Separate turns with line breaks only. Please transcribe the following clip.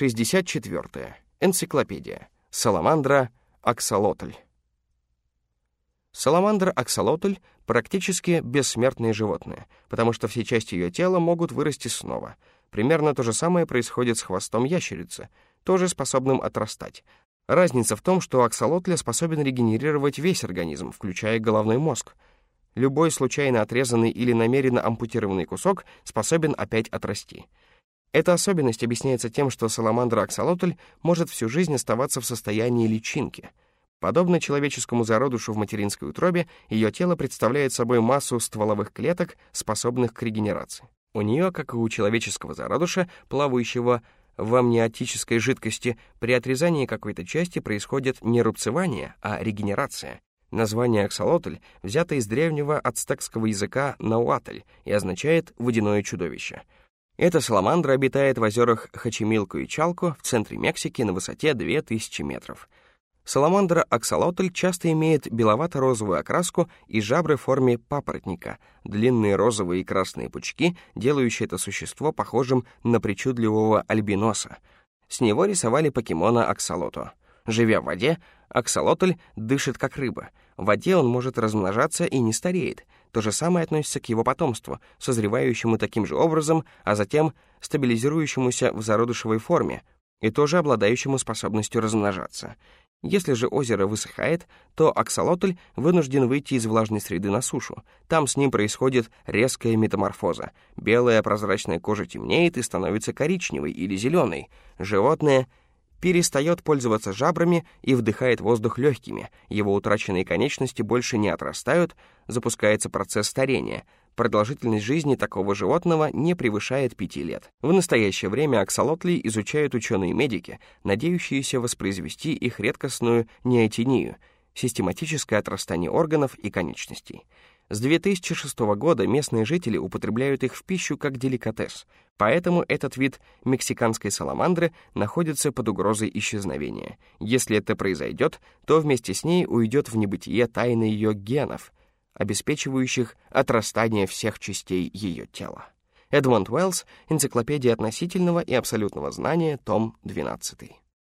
64. Энциклопедия. Саламандра аксолотль. Саламандра аксолотль практически бессмертное животное, потому что все части ее тела могут вырасти снова. Примерно то же самое происходит с хвостом ящерицы, тоже способным отрастать. Разница в том, что аксолотля способен регенерировать весь организм, включая головной мозг. Любой случайно отрезанный или намеренно ампутированный кусок способен опять отрасти. Эта особенность объясняется тем, что саламандра аксолотль может всю жизнь оставаться в состоянии личинки. Подобно человеческому зародышу в материнской утробе, ее тело представляет собой массу стволовых клеток, способных к регенерации. У нее, как и у человеческого зародыша, плавающего в амниотической жидкости, при отрезании какой-то части происходит не рубцевание, а регенерация. Название аксолотль взято из древнего ацтекского языка науатль и означает «водяное чудовище». Эта саламандра обитает в озерах Хачемилку и Чалку в центре Мексики на высоте 2000 метров. Саламандра аксолотль часто имеет беловато-розовую окраску и жабры в форме папоротника, длинные розовые и красные пучки, делающие это существо похожим на причудливого альбиноса. С него рисовали покемона аксолото. Живя в воде, аксолотль дышит как рыба. В воде он может размножаться и не стареет — то же самое относится к его потомству, созревающему таким же образом, а затем стабилизирующемуся в зародышевой форме и тоже обладающему способностью размножаться. Если же озеро высыхает, то аксолотль вынужден выйти из влажной среды на сушу. Там с ним происходит резкая метаморфоза. Белая прозрачная кожа темнеет и становится коричневой или зеленой. Животное перестает пользоваться жабрами и вдыхает воздух легкими, его утраченные конечности больше не отрастают, запускается процесс старения. Продолжительность жизни такого животного не превышает пяти лет. В настоящее время аксолотли изучают ученые-медики, надеющиеся воспроизвести их редкостную неотинию — систематическое отрастание органов и конечностей. С 2006 года местные жители употребляют их в пищу как деликатес, поэтому этот вид мексиканской саламандры находится под угрозой исчезновения. Если это произойдет, то вместе с ней уйдет в небытие тайны ее генов, обеспечивающих отрастание всех частей ее тела. Эдмонд Уэллс, Энциклопедия относительного и абсолютного знания, том 12.